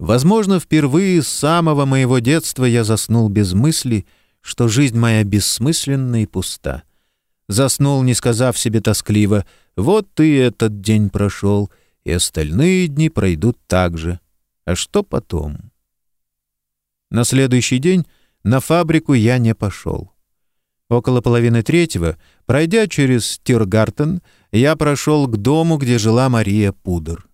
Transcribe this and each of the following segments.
Возможно, впервые с самого моего детства я заснул без мысли, что жизнь моя бессмысленна и пуста. Заснул, не сказав себе тоскливо, «Вот и этот день прошел, и остальные дни пройдут так же. А что потом?» На следующий день на фабрику я не пошел. Около половины третьего, пройдя через Тиргартен, я прошел к дому, где жила Мария Пудр.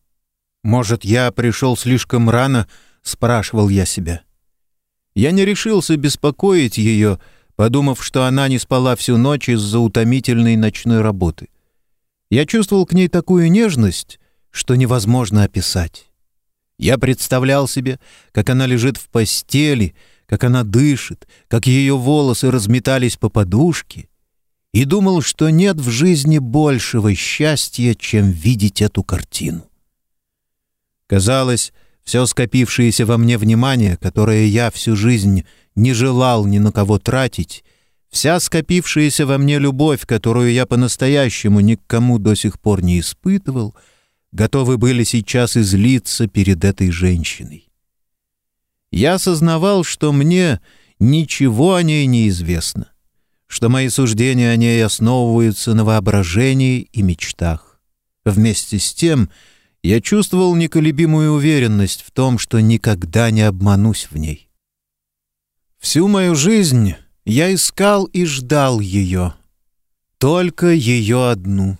«Может, я пришел слишком рано?» — спрашивал я себя. Я не решился беспокоить ее, подумав, что она не спала всю ночь из-за утомительной ночной работы. Я чувствовал к ней такую нежность, что невозможно описать. Я представлял себе, как она лежит в постели, как она дышит, как ее волосы разметались по подушке, и думал, что нет в жизни большего счастья, чем видеть эту картину. Казалось, все скопившееся во мне внимание, которое я всю жизнь не желал ни на кого тратить, вся скопившаяся во мне любовь, которую я по-настоящему ни к кому до сих пор не испытывал, готовы были сейчас излиться перед этой женщиной. Я осознавал, что мне ничего о ней не известно, что мои суждения о ней основываются на воображении и мечтах. Вместе с тем — я чувствовал неколебимую уверенность в том, что никогда не обманусь в ней. Всю мою жизнь я искал и ждал ее. Только ее одну.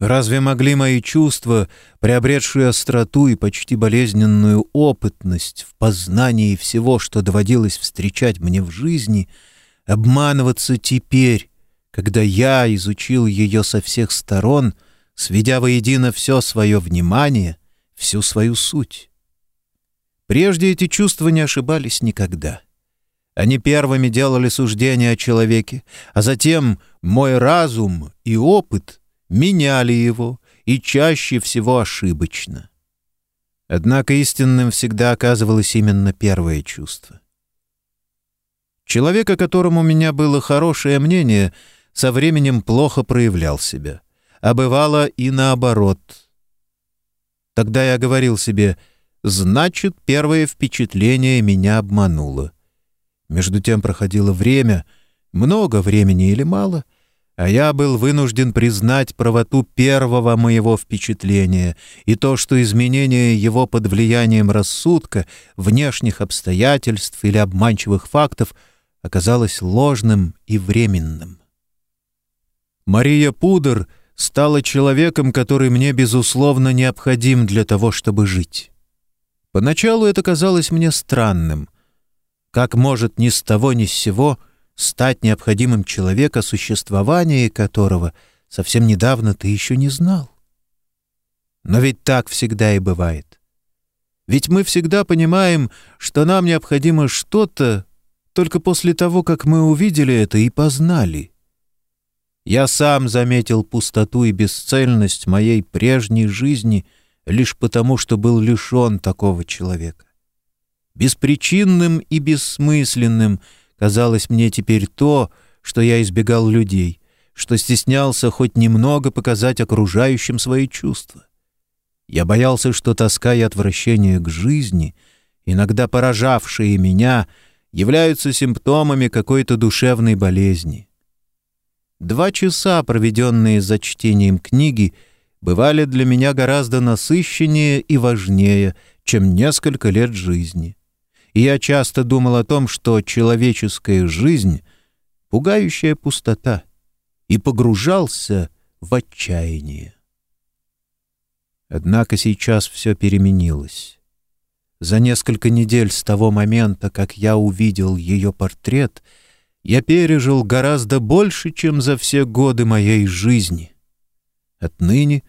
Разве могли мои чувства, приобретшие остроту и почти болезненную опытность в познании всего, что доводилось встречать мне в жизни, обманываться теперь, когда я изучил ее со всех сторон — сведя воедино все свое внимание, всю свою суть. Прежде эти чувства не ошибались никогда. Они первыми делали суждения о человеке, а затем мой разум и опыт меняли его, и чаще всего ошибочно. Однако истинным всегда оказывалось именно первое чувство. Человек, о котором у меня было хорошее мнение, со временем плохо проявлял себя — а бывало и наоборот. Тогда я говорил себе, значит, первое впечатление меня обмануло. Между тем проходило время, много времени или мало, а я был вынужден признать правоту первого моего впечатления и то, что изменение его под влиянием рассудка, внешних обстоятельств или обманчивых фактов оказалось ложным и временным. Мария Пудер — стала человеком, который мне, безусловно, необходим для того, чтобы жить. Поначалу это казалось мне странным. Как может ни с того ни с сего стать необходимым человек, о которого совсем недавно ты еще не знал? Но ведь так всегда и бывает. Ведь мы всегда понимаем, что нам необходимо что-то только после того, как мы увидели это и познали — я сам заметил пустоту и бесцельность моей прежней жизни лишь потому, что был лишен такого человека. Беспричинным и бессмысленным казалось мне теперь то, что я избегал людей, что стеснялся хоть немного показать окружающим свои чувства. Я боялся, что тоска и отвращение к жизни, иногда поражавшие меня, являются симптомами какой-то душевной болезни. Два часа, проведенные за чтением книги, бывали для меня гораздо насыщеннее и важнее, чем несколько лет жизни. И я часто думал о том, что человеческая жизнь — пугающая пустота, и погружался в отчаяние. Однако сейчас все переменилось. За несколько недель с того момента, как я увидел ее портрет — я пережил гораздо больше, чем за все годы моей жизни. Отныне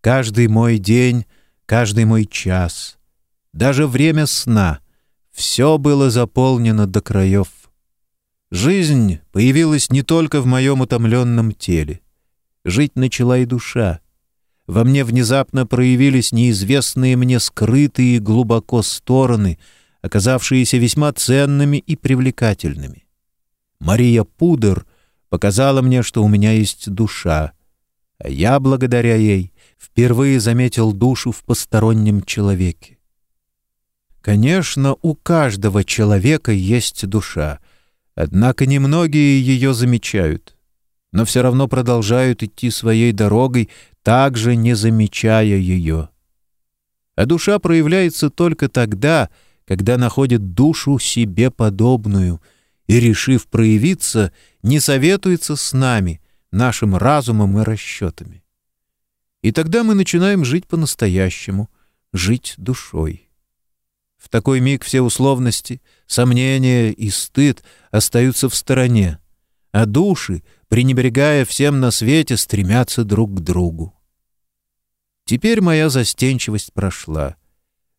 каждый мой день, каждый мой час, даже время сна — все было заполнено до краев. Жизнь появилась не только в моем утомленном теле. Жить начала и душа. Во мне внезапно проявились неизвестные мне скрытые глубоко стороны, оказавшиеся весьма ценными и привлекательными. Мария Пудер показала мне, что у меня есть душа, а я, благодаря ей, впервые заметил душу в постороннем человеке. Конечно, у каждого человека есть душа, однако немногие ее замечают, но все равно продолжают идти своей дорогой, также не замечая ее. А душа проявляется только тогда, когда находит душу себе подобную и, решив проявиться, не советуется с нами, нашим разумом и расчетами. И тогда мы начинаем жить по-настоящему, жить душой. В такой миг все условности, сомнения и стыд остаются в стороне, а души, пренебрегая всем на свете, стремятся друг к другу. Теперь моя застенчивость прошла.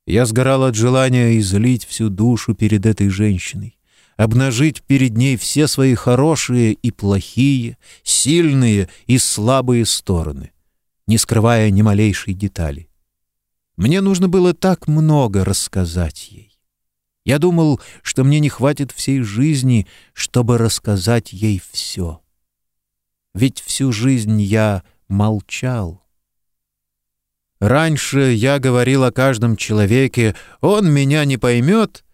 Я сгорал от желания излить всю душу перед этой женщиной, обнажить перед ней все свои хорошие и плохие, сильные и слабые стороны, не скрывая ни малейшей детали. Мне нужно было так много рассказать ей. Я думал, что мне не хватит всей жизни, чтобы рассказать ей все. Ведь всю жизнь я молчал. Раньше я говорил о каждом человеке, он меня не поймет,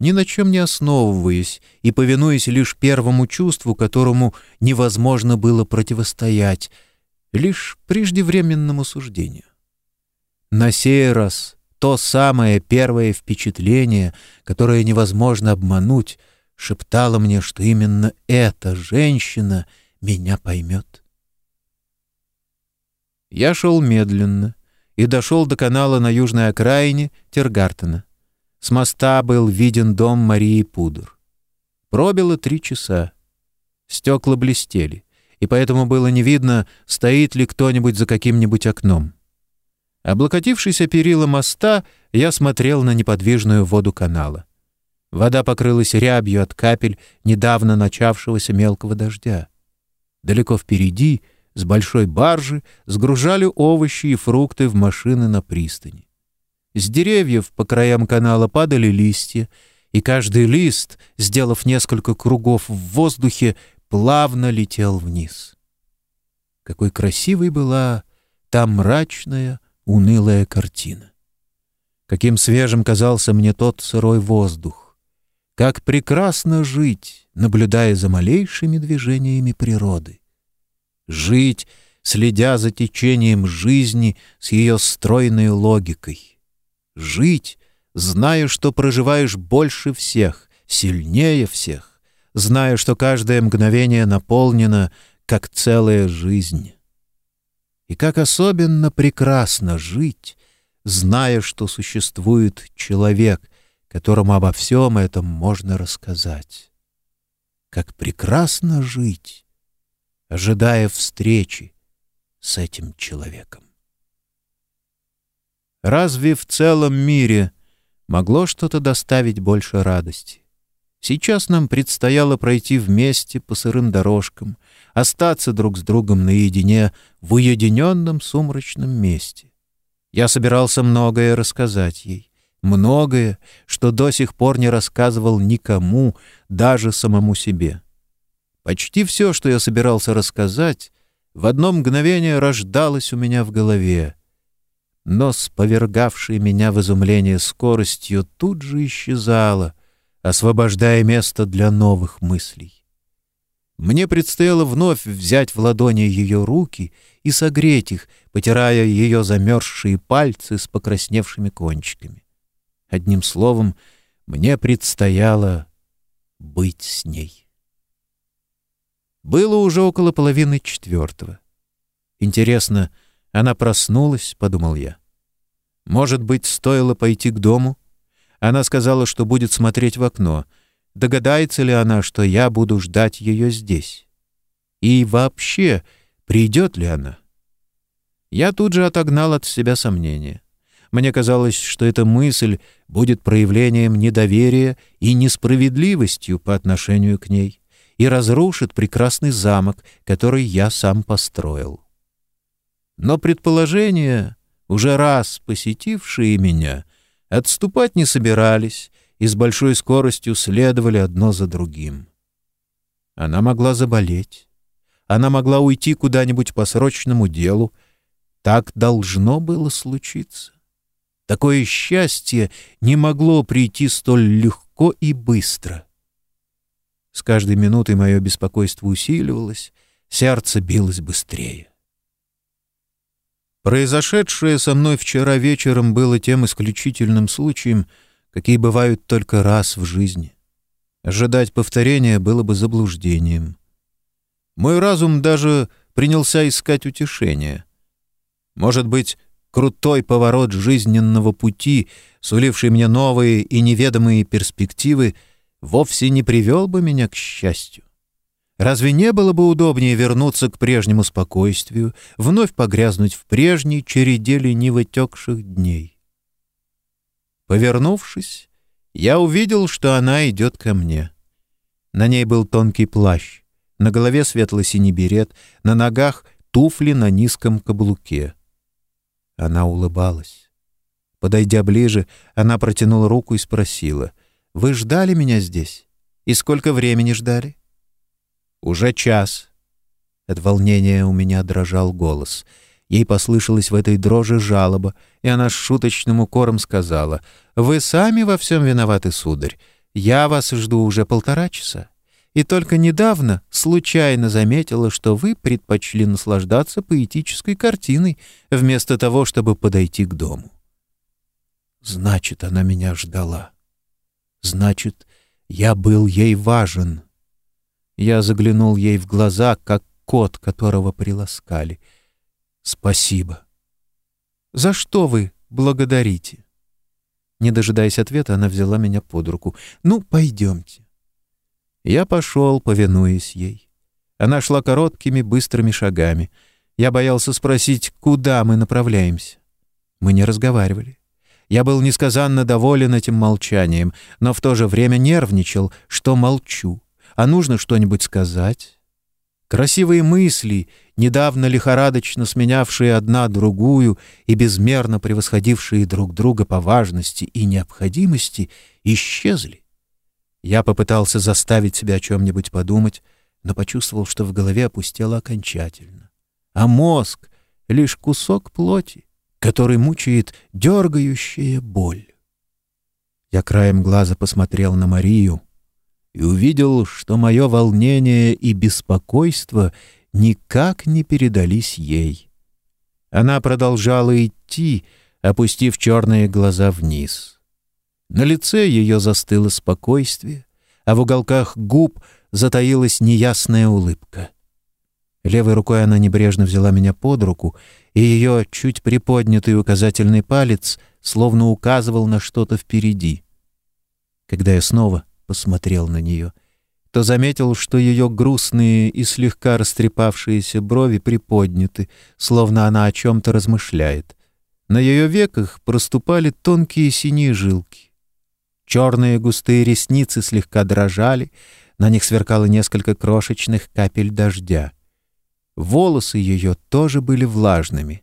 ни на чем не основываясь и повинуясь лишь первому чувству, которому невозможно было противостоять, лишь преждевременному суждению. На сей раз то самое первое впечатление, которое невозможно обмануть, шептало мне, что именно эта женщина меня поймет. Я шел медленно и дошел до канала на южной окраине Тергартена. С моста был виден дом Марии Пудр. Пробило три часа. Стекла блестели, и поэтому было не видно, стоит ли кто-нибудь за каким-нибудь окном. Облокотившись о перила моста, я смотрел на неподвижную воду канала. Вода покрылась рябью от капель недавно начавшегося мелкого дождя. Далеко впереди, с большой баржи, сгружали овощи и фрукты в машины на пристани. С деревьев по краям канала падали листья, и каждый лист, сделав несколько кругов в воздухе, плавно летел вниз. Какой красивой была та мрачная, унылая картина. Каким свежим казался мне тот сырой воздух. Как прекрасно жить, наблюдая за малейшими движениями природы. Жить, следя за течением жизни с ее стройной логикой. Жить, зная, что проживаешь больше всех, сильнее всех, зная, что каждое мгновение наполнено, как целая жизнь. И как особенно прекрасно жить, зная, что существует человек, которому обо всем этом можно рассказать. Как прекрасно жить, ожидая встречи с этим человеком. Разве в целом мире могло что-то доставить больше радости? Сейчас нам предстояло пройти вместе по сырым дорожкам, остаться друг с другом наедине в уединенном сумрачном месте. Я собирался многое рассказать ей, многое, что до сих пор не рассказывал никому, даже самому себе. Почти все, что я собирался рассказать, в одно мгновение рождалось у меня в голове, но с повергавшей меня в изумление скоростью тут же исчезало, освобождая место для новых мыслей. Мне предстояло вновь взять в ладони ее руки и согреть их, потирая ее замерзшие пальцы с покрасневшими кончиками. Одним словом, мне предстояло быть с ней. Было уже около половины четвертого. Интересно, она проснулась, — подумал я. Может быть, стоило пойти к дому? Она сказала, что будет смотреть в окно. Догадается ли она, что я буду ждать ее здесь? И вообще, придет ли она? Я тут же отогнал от себя сомнения. Мне казалось, что эта мысль будет проявлением недоверия и несправедливостью по отношению к ней и разрушит прекрасный замок, который я сам построил. Но предположения, уже раз посетившие меня, Отступать не собирались и с большой скоростью следовали одно за другим. Она могла заболеть. Она могла уйти куда-нибудь по срочному делу. Так должно было случиться. Такое счастье не могло прийти столь легко и быстро. С каждой минутой мое беспокойство усиливалось, сердце билось быстрее. Произошедшее со мной вчера вечером было тем исключительным случаем, какие бывают только раз в жизни. Ожидать повторения было бы заблуждением. Мой разум даже принялся искать утешения. Может быть, крутой поворот жизненного пути, суливший мне новые и неведомые перспективы, вовсе не привел бы меня к счастью. Разве не было бы удобнее вернуться к прежнему спокойствию, вновь погрязнуть в прежней череде ленивотекших дней? Повернувшись, я увидел, что она идет ко мне. На ней был тонкий плащ, на голове светло-синий берет, на ногах туфли на низком каблуке. Она улыбалась. Подойдя ближе, она протянула руку и спросила, «Вы ждали меня здесь? И сколько времени ждали?» «Уже час». От волнения у меня дрожал голос. Ей послышалась в этой дрожи жалоба, и она с шуточным укором сказала, «Вы сами во всем виноваты, сударь. Я вас жду уже полтора часа. И только недавно случайно заметила, что вы предпочли наслаждаться поэтической картиной, вместо того, чтобы подойти к дому». Значит, она меня ждала. Значит, я был ей важен. Я заглянул ей в глаза, как кот, которого приласкали. «Спасибо». «За что вы благодарите?» Не дожидаясь ответа, она взяла меня под руку. «Ну, пойдемте». Я пошел, повинуясь ей. Она шла короткими, быстрыми шагами. Я боялся спросить, куда мы направляемся. Мы не разговаривали. Я был несказанно доволен этим молчанием, но в то же время нервничал, что молчу а нужно что-нибудь сказать. Красивые мысли, недавно лихорадочно сменявшие одна другую и безмерно превосходившие друг друга по важности и необходимости, исчезли. Я попытался заставить себя о чем-нибудь подумать, но почувствовал, что в голове опустело окончательно. А мозг — лишь кусок плоти, который мучает дергающая боль. Я краем глаза посмотрел на Марию — и увидел, что мое волнение и беспокойство никак не передались ей. Она продолжала идти, опустив черные глаза вниз. На лице ее застыло спокойствие, а в уголках губ затаилась неясная улыбка. Левой рукой она небрежно взяла меня под руку, и ее чуть приподнятый указательный палец словно указывал на что-то впереди. Когда я снова посмотрел на нее, то заметил, что ее грустные и слегка растрепавшиеся брови приподняты, словно она о чем-то размышляет. На ее веках проступали тонкие синие жилки. Черные густые ресницы слегка дрожали, на них сверкало несколько крошечных капель дождя. Волосы ее тоже были влажными.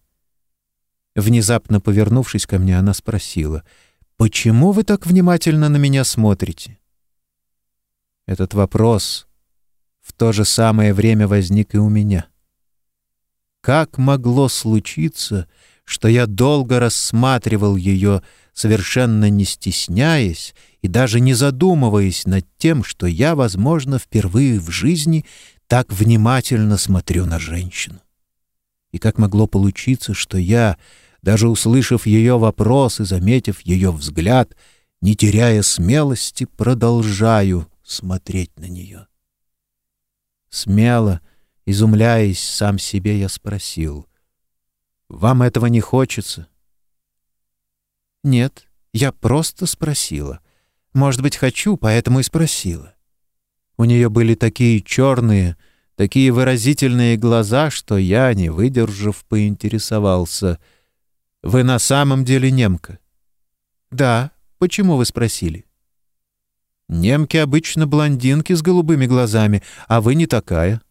Внезапно повернувшись ко мне, она спросила, «Почему вы так внимательно на меня смотрите?» Этот вопрос в то же самое время возник и у меня. Как могло случиться, что я долго рассматривал ее, совершенно не стесняясь и даже не задумываясь над тем, что я, возможно, впервые в жизни так внимательно смотрю на женщину? И как могло получиться, что я, даже услышав ее вопрос и заметив ее взгляд, не теряя смелости, продолжаю смотреть на нее. Смело, изумляясь сам себе, я спросил, «Вам этого не хочется?» «Нет, я просто спросила. Может быть, хочу, поэтому и спросила». У нее были такие черные, такие выразительные глаза, что я, не выдержав, поинтересовался. «Вы на самом деле немка?» «Да. Почему вы спросили?» Немки обычно блондинки с голубыми глазами, а вы не такая.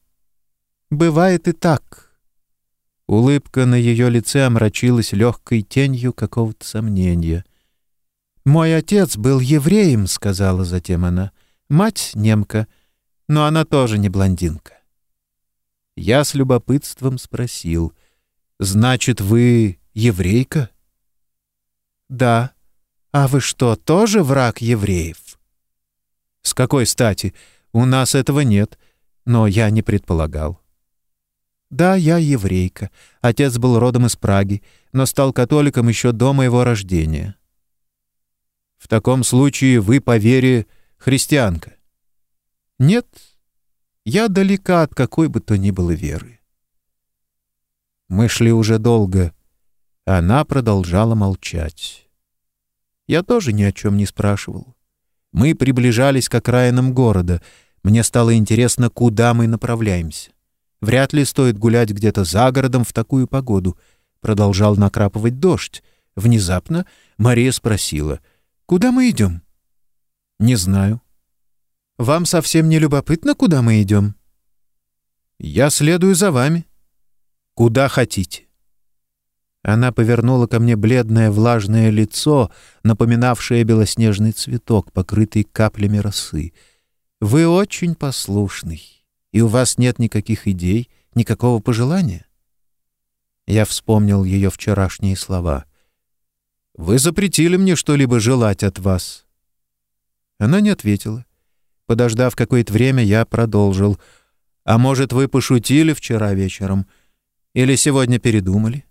Бывает и так. Улыбка на ее лице омрачилась легкой тенью какого-то сомнения. «Мой отец был евреем», — сказала затем она. «Мать — немка, но она тоже не блондинка». Я с любопытством спросил. «Значит, вы еврейка?» «Да. А вы что, тоже враг евреев?» «С какой стати? У нас этого нет, но я не предполагал». «Да, я еврейка. Отец был родом из Праги, но стал католиком еще до моего рождения». «В таком случае вы по вере христианка?» «Нет, я далека от какой бы то ни было веры». Мы шли уже долго. Она продолжала молчать. Я тоже ни о чем не спрашивал. Мы приближались к окраинам города. Мне стало интересно, куда мы направляемся. Вряд ли стоит гулять где-то за городом в такую погоду. Продолжал накрапывать дождь. Внезапно Мария спросила, «Куда мы идем?» «Не знаю». «Вам совсем не любопытно, куда мы идем?» «Я следую за вами». Куда хотите». Она повернула ко мне бледное влажное лицо, напоминавшее белоснежный цветок, покрытый каплями росы. «Вы очень послушный, и у вас нет никаких идей, никакого пожелания?» Я вспомнил ее вчерашние слова. «Вы запретили мне что-либо желать от вас». Она не ответила. Подождав какое-то время, я продолжил. «А может, вы пошутили вчера вечером?» Или сегодня передумали?»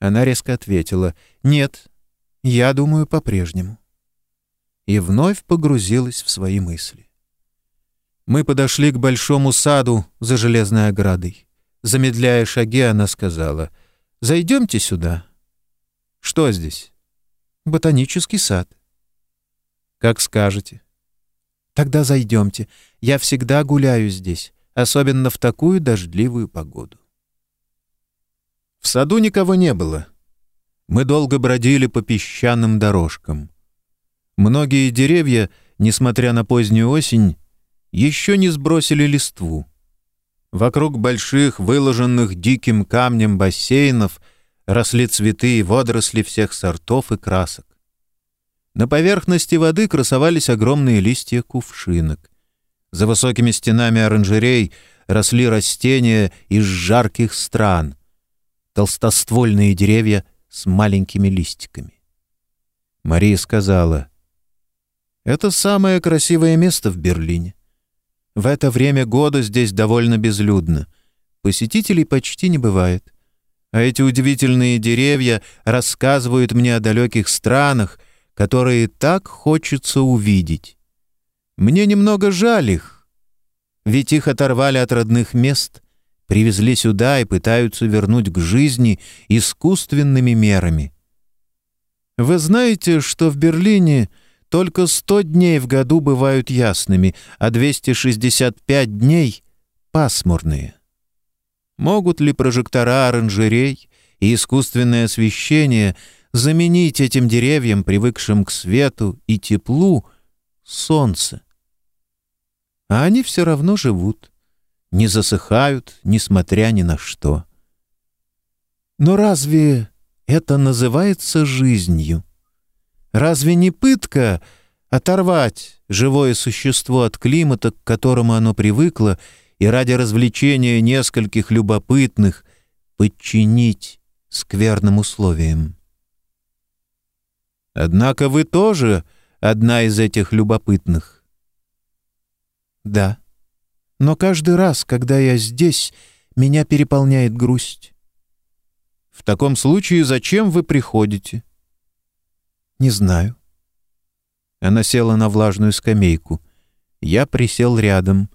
Она резко ответила «Нет, я думаю по-прежнему». И вновь погрузилась в свои мысли. Мы подошли к большому саду за железной оградой. Замедляя шаги, она сказала «Зайдемте сюда». «Что здесь?» «Ботанический сад». «Как скажете». «Тогда зайдемте. Я всегда гуляю здесь, особенно в такую дождливую погоду». В саду никого не было. Мы долго бродили по песчаным дорожкам. Многие деревья, несмотря на позднюю осень, еще не сбросили листву. Вокруг больших, выложенных диким камнем бассейнов росли цветы и водоросли всех сортов и красок. На поверхности воды красовались огромные листья кувшинок. За высокими стенами оранжерей росли растения из жарких стран, толстоствольные деревья с маленькими листиками. Мария сказала, «Это самое красивое место в Берлине. В это время года здесь довольно безлюдно. Посетителей почти не бывает. А эти удивительные деревья рассказывают мне о далеких странах, которые так хочется увидеть. Мне немного жаль их, ведь их оторвали от родных мест — привезли сюда и пытаются вернуть к жизни искусственными мерами. Вы знаете, что в Берлине только 100 дней в году бывают ясными, а 265 дней — пасмурные. Могут ли прожектора оранжерей и искусственное освещение заменить этим деревьям, привыкшим к свету и теплу, солнце? А они все равно живут не засыхают, несмотря ни на что. Но разве это называется жизнью? Разве не пытка оторвать живое существо от климата, к которому оно привыкло, и ради развлечения нескольких любопытных подчинить скверным условиям? Однако вы тоже одна из этих любопытных. Да. Но каждый раз, когда я здесь, меня переполняет грусть. В таком случае зачем вы приходите? Не знаю. Она села на влажную скамейку. Я присел рядом.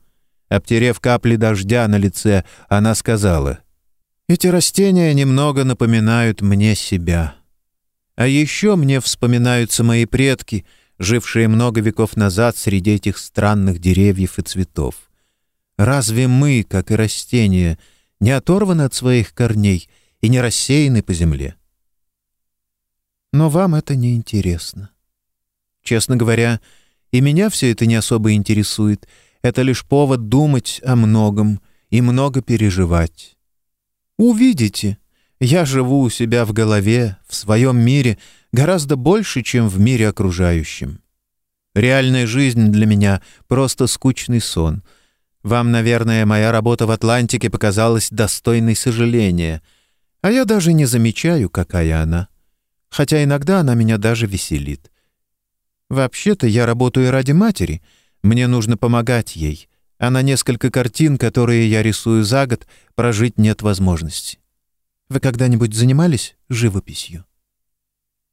Обтерев капли дождя на лице, она сказала, «Эти растения немного напоминают мне себя. А еще мне вспоминаются мои предки, жившие много веков назад среди этих странных деревьев и цветов. Разве мы, как и растения, не оторваны от своих корней и не рассеяны по земле? Но вам это не интересно. Честно говоря, и меня все это не особо интересует. Это лишь повод думать о многом и много переживать. Увидите, я живу у себя в голове, в своем мире, гораздо больше, чем в мире окружающем. Реальная жизнь для меня — просто скучный сон — вам, наверное, моя работа в Атлантике показалась достойной сожаления, а я даже не замечаю, какая она. хотя иногда она меня даже веселит. Вообще-то я работаю ради матери, мне нужно помогать ей, а на несколько картин, которые я рисую за год, прожить нет возможности. Вы когда-нибудь занимались живописью?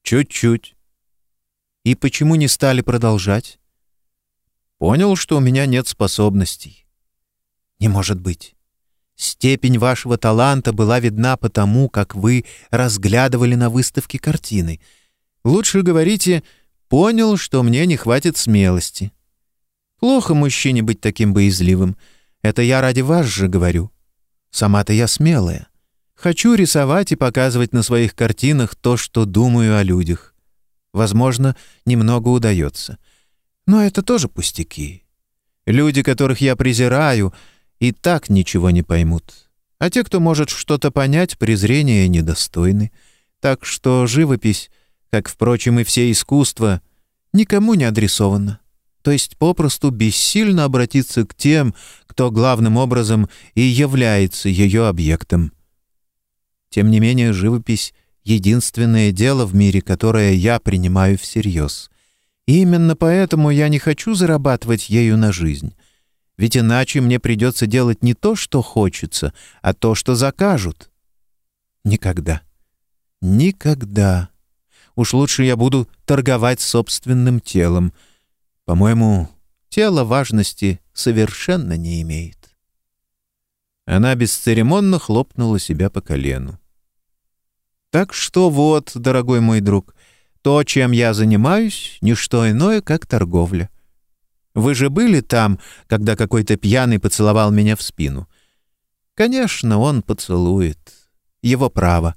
Чуть-чуть. И почему не стали продолжать? Понял, что у меня нет способностей. Не может быть. Степень вашего таланта была видна потому, как вы разглядывали на выставке картины. Лучше говорите «понял, что мне не хватит смелости». Плохо мужчине быть таким боязливым. Это я ради вас же говорю. Сама-то я смелая. Хочу рисовать и показывать на своих картинах то, что думаю о людях. Возможно, немного удается. Но это тоже пустяки. Люди, которых я презираю, и так ничего не поймут. А те, кто может что-то понять, презрения недостойны. Так что живопись, как, впрочем, и все искусства, никому не адресована. То есть попросту бессильно обратиться к тем, кто главным образом и является ее объектом. Тем не менее, живопись — единственное дело в мире, которое я принимаю всерьез. И именно поэтому я не хочу зарабатывать ею на жизнь. Ведь иначе мне придется делать не то, что хочется, а то, что закажут. Никогда. Никогда. Уж лучше я буду торговать собственным телом. По-моему, тело важности совершенно не имеет. Она бесцеремонно хлопнула себя по колену. Так что вот, дорогой мой друг, то, чем я занимаюсь, — ничто иное, как торговля. Вы же были там, когда какой-то пьяный поцеловал меня в спину? Конечно, он поцелует. Его право.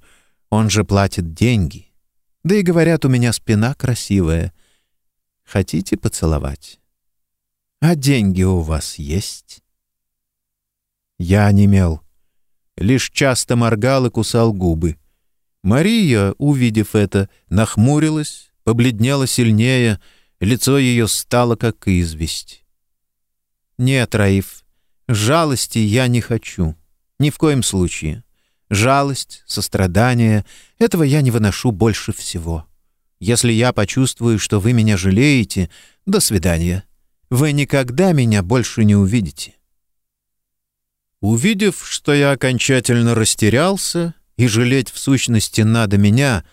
Он же платит деньги. Да и говорят, у меня спина красивая. Хотите поцеловать? А деньги у вас есть? Я онемел. Лишь часто моргал и кусал губы. Мария, увидев это, нахмурилась, побледнела сильнее, лицо ее стало как известь. «Нет, Раиф, жалости я не хочу. Ни в коем случае. Жалость, сострадание — этого я не выношу больше всего. Если я почувствую, что вы меня жалеете, до свидания. Вы никогда меня больше не увидите». Увидев, что я окончательно растерялся, и жалеть в сущности надо меня,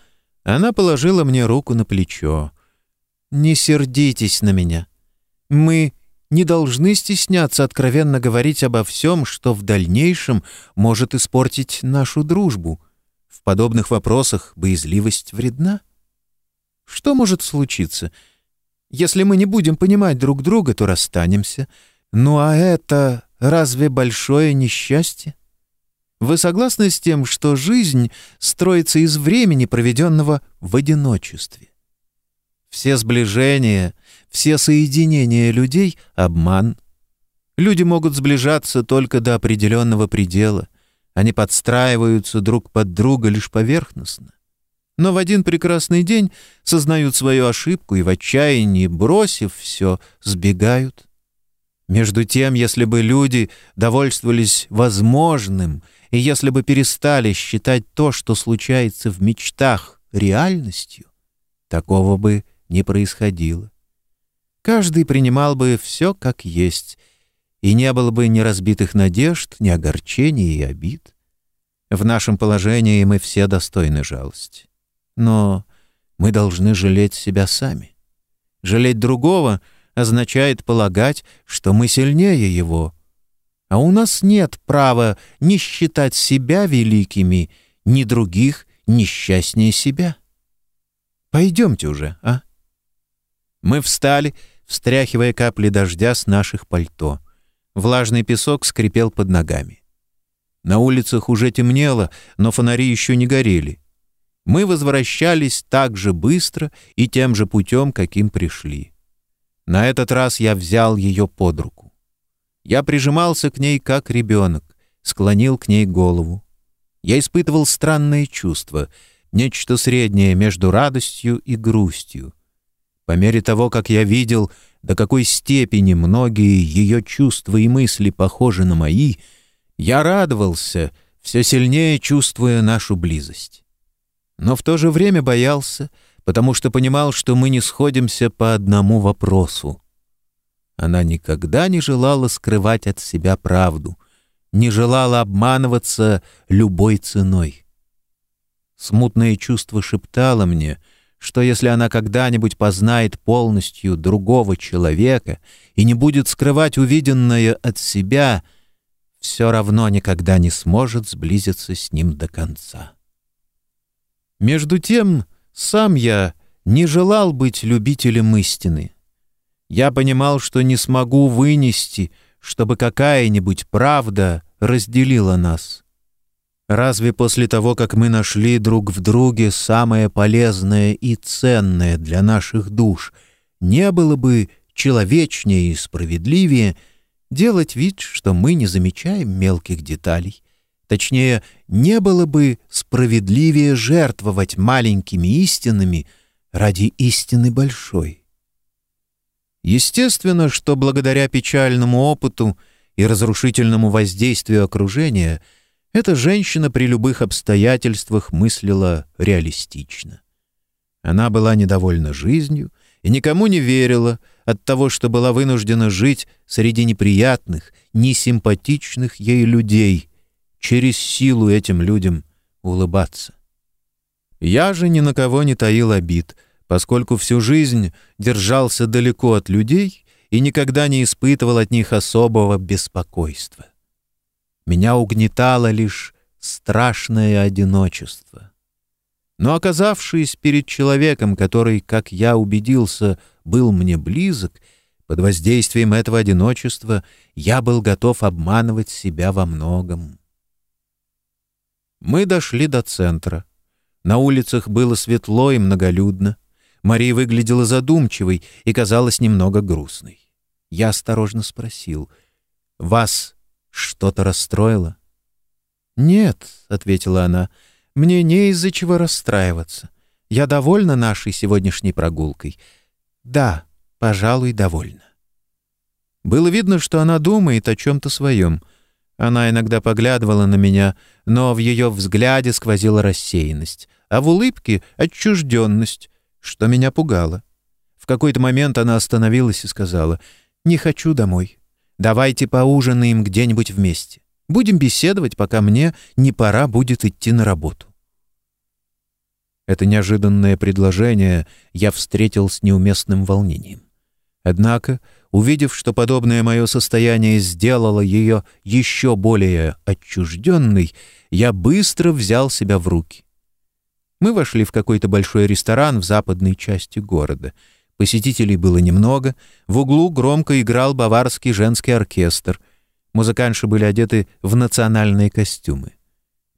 она положила мне руку на плечо. «Не сердитесь на меня. Мы не должны стесняться откровенно говорить обо всем, что в дальнейшем может испортить нашу дружбу. В подобных вопросах боязливость вредна. Что может случиться? Если мы не будем понимать друг друга, то расстанемся. Ну а это разве большое несчастье?» Вы согласны с тем, что жизнь строится из времени, проведенного в одиночестве? Все сближения, все соединения людей — обман. Люди могут сближаться только до определенного предела. Они подстраиваются друг под друга лишь поверхностно. Но в один прекрасный день сознают свою ошибку и в отчаянии, бросив все, сбегают. Между тем, если бы люди довольствовались возможным и если бы перестали считать то, что случается в мечтах, реальностью, такого бы не происходило. Каждый принимал бы все как есть, и не было бы ни разбитых надежд, ни огорчений и обид. В нашем положении мы все достойны жалости. Но мы должны жалеть себя сами. Жалеть другого означает полагать, что мы сильнее его — а у нас нет права ни считать себя великими, ни других несчастнее себя. Пойдемте уже, а? Мы встали, встряхивая капли дождя с наших пальто. Влажный песок скрипел под ногами. На улицах уже темнело, но фонари еще не горели. Мы возвращались так же быстро и тем же путем, каким пришли. На этот раз я взял ее под руку. Я прижимался к ней, как ребенок, склонил к ней голову. Я испытывал странное чувство, нечто среднее между радостью и грустью. По мере того, как я видел, до какой степени многие ее чувства и мысли похожи на мои, я радовался, все сильнее чувствуя нашу близость. но в то же время боялся, потому что понимал, что мы не сходимся по одному вопросу. Она никогда не желала скрывать от себя правду, не желала обманываться любой ценой. Смутное чувство шептало мне, что если она когда-нибудь познает полностью другого человека и не будет скрывать увиденное от себя, все равно никогда не сможет сблизиться с ним до конца. Между тем, сам я не желал быть любителем истины. Я понимал, что не смогу вынести, чтобы какая-нибудь правда разделила нас. Разве после того, как мы нашли друг в друге самое полезное и ценное для наших душ, не было бы человечнее и справедливее делать вид, что мы не замечаем мелких деталей, Точнее, не было бы справедливее жертвовать маленькими истинами ради истины большой. Естественно, что благодаря печальному опыту и разрушительному воздействию окружения эта женщина при любых обстоятельствах мыслила реалистично. Она была недовольна жизнью и никому не верила от того, что была вынуждена жить среди неприятных, несимпатичных ей людей — через силу этим людям улыбаться. Я же ни на кого не таил обид, поскольку всю жизнь держался далеко от людей и никогда не испытывал от них особого беспокойства. Меня угнетало лишь страшное одиночество. Но оказавшись перед человеком, который, как я убедился, был мне близок, под воздействием этого одиночества я был готов обманывать себя во многом. Мы дошли до центра. На улицах было светло и многолюдно. Мария выглядела задумчивой и казалась немного грустной. Я осторожно спросил, «Вас что-то расстроило?» «Нет», — ответила она, — «мне не из-за чего расстраиваться. Я довольна нашей сегодняшней прогулкой. Да, пожалуй, довольна». Было видно, что она думает о чем-то своем — она иногда поглядывала на меня, но в ее взгляде сквозила рассеянность, а в улыбке — отчужденность, что меня пугало. В какой-то момент она остановилась и сказала, «Не хочу домой. Давайте поужинаем где-нибудь вместе. Будем беседовать, пока мне не пора будет идти на работу». Это неожиданное предложение я встретил с неуместным волнением. Однако Увидев, что подобное мое состояние сделало ее еще более отчужденной, я быстро взял себя в руки. Мы вошли в какой-то большой ресторан в западной части города. Посетителей было немного, в углу громко играл баварский женский оркестр. Музыканши были одеты в национальные костюмы.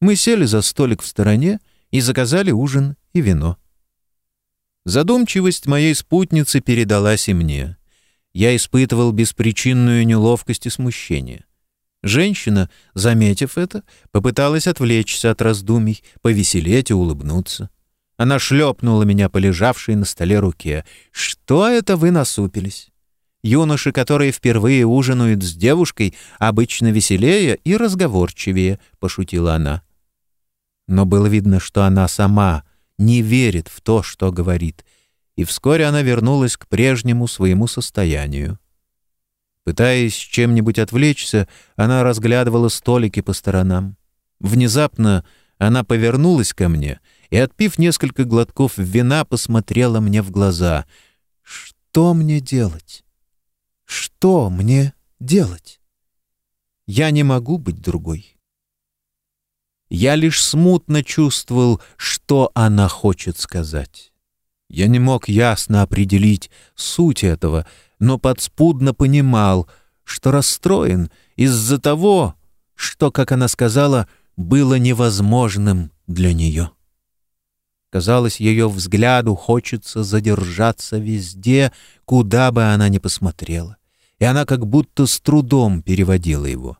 Мы сели за столик в стороне и заказали ужин и вино. Задумчивость моей спутницы передалась и мне — я испытывал беспричинную неловкость и смущение. Женщина, заметив это, попыталась отвлечься от раздумий, повеселеть и улыбнуться. Она шлепнула меня по лежавшей на столе руке. «Что это вы насупились?» Юноши, которые впервые ужинают с девушкой, обычно веселее и разговорчивее, — пошутила она. Но было видно, что она сама не верит в то, что говорит, и вскоре она вернулась к прежнему своему состоянию. Пытаясь чем-нибудь отвлечься, она разглядывала столики по сторонам. Внезапно она повернулась ко мне и, отпив несколько глотков вина, посмотрела мне в глаза. «Что мне делать? Что мне делать? Я не могу быть другой». Я лишь смутно чувствовал, что она хочет сказать. Я не мог ясно определить суть этого, но подспудно понимал, что расстроен из-за того, что, как она сказала, было невозможным для нее. Казалось, ее взгляду хочется задержаться везде, куда бы она ни посмотрела, и она как будто с трудом переводила его.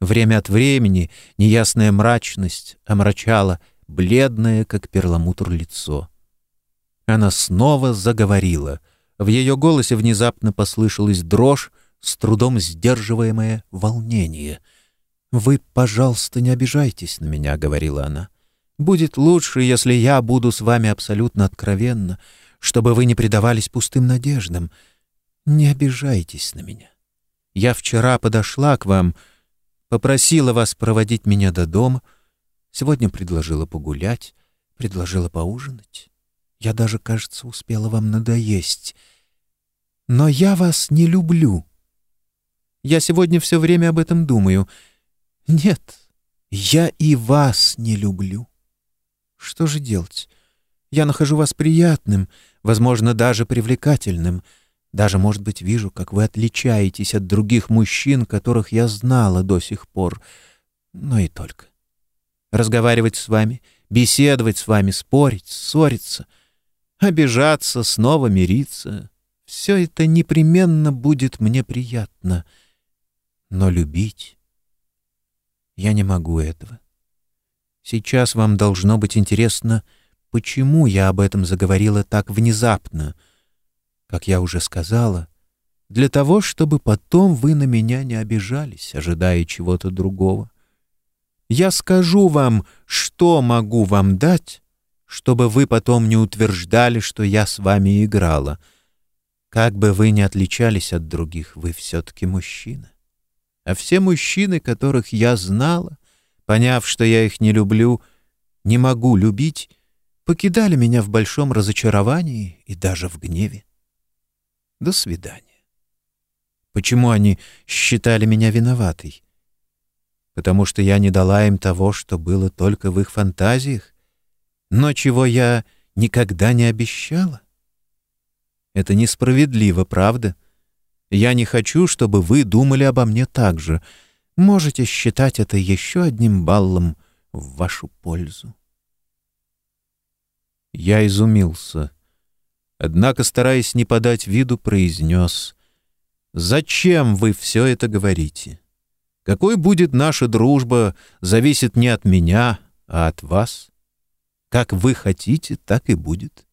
Время от времени неясная мрачность омрачала бледное, как перламутр, лицо — она снова заговорила. В ее голосе внезапно послышалась дрожь, с трудом сдерживаемое волнение. «Вы, пожалуйста, не обижайтесь на меня», — говорила она. Будет лучше, если я буду с вами абсолютно откровенна, чтобы вы не предавались пустым надеждам. Не обижайтесь на меня. Я вчера подошла к вам, попросила вас проводить меня до дома, сегодня предложила погулять, предложила поужинать. Я даже, кажется, успела вам надоесть. Но я вас не люблю. Я сегодня все время об этом думаю. Нет, я и вас не люблю. Что же делать? Я нахожу вас приятным, возможно, даже привлекательным. Даже, может быть, вижу, как вы отличаетесь от других мужчин, которых я знала до сих пор. Но и только. Разговаривать с вами, беседовать с вами, спорить, ссориться, обижаться, снова мириться — все это непременно будет мне приятно. Но любить... Я не могу этого. Сейчас вам должно быть интересно, почему я об этом заговорила так внезапно. Как я уже сказала, для того, чтобы потом вы на меня не обижались, ожидая чего-то другого. Я скажу вам, что могу вам дать, чтобы вы потом не утверждали, что я с вами играла. Как бы вы ни отличались от других, вы все-таки мужчина. А все мужчины, которых я знала, поняв, что я их не люблю, не могу любить, покидали меня в большом разочаровании и даже в гневе. До свидания. Почему они считали меня виноватой? Потому что я не дала им того, что было только в их фантазиях, но чего я никогда не обещала. Это несправедливо, правда? Я не хочу, чтобы вы думали обо мне так же — можете считать это еще одним баллом в вашу пользу. Я изумился. Однако, стараясь не подать виду, произнес, «Зачем вы все это говорите? Какой будет наша дружба, зависит не от меня, а от вас. Как вы хотите, так и будет».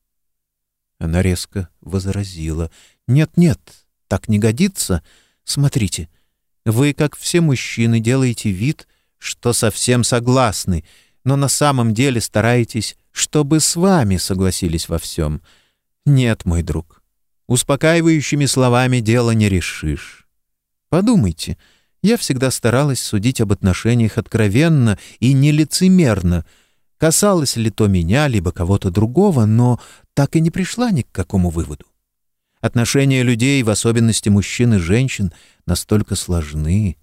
Она резко возразила, «Нет-нет, так не годится. Смотрите, — вы, как все мужчины, делаете вид, что совсем согласны, но на самом деле стараетесь, чтобы с вами согласились во всем. Нет, мой друг, успокаивающими словами дело не решишь. Подумайте, я всегда старалась судить об отношениях откровенно и нелицемерно, касалось ли то меня, либо кого-то другого, но так и не пришла ни к какому выводу. Отношения людей, в особенности мужчин и женщин, настолько сложны,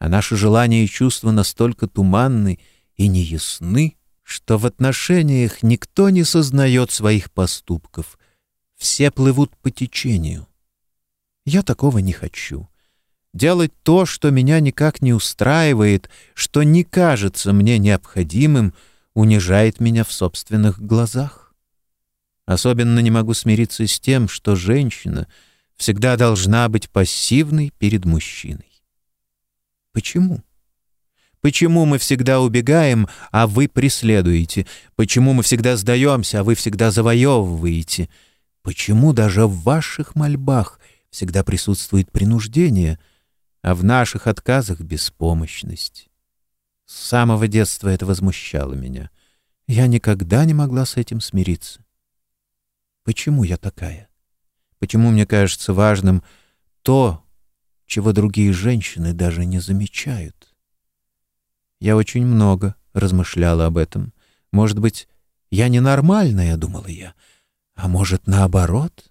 а наши желания и чувства настолько туманны и неясны, что в отношениях никто не сознает своих поступков. Все плывут по течению. Я такого не хочу. Делать то, что меня никак не устраивает, что не кажется мне необходимым, унижает меня в собственных глазах. Особенно не могу смириться с тем, что женщина всегда должна быть пассивной перед мужчиной. Почему? Почему мы всегда убегаем, а вы преследуете? Почему мы всегда сдаемся, а вы всегда завоевываете? Почему даже в ваших мольбах всегда присутствует принуждение, а в наших отказах — беспомощность? С самого детства это возмущало меня. Я никогда не могла с этим смириться. Почему я такая? Почему мне кажется важным то, чего другие женщины даже не замечают? Я очень много размышляла об этом. Может быть, я ненормальная, думала я. А может, наоборот?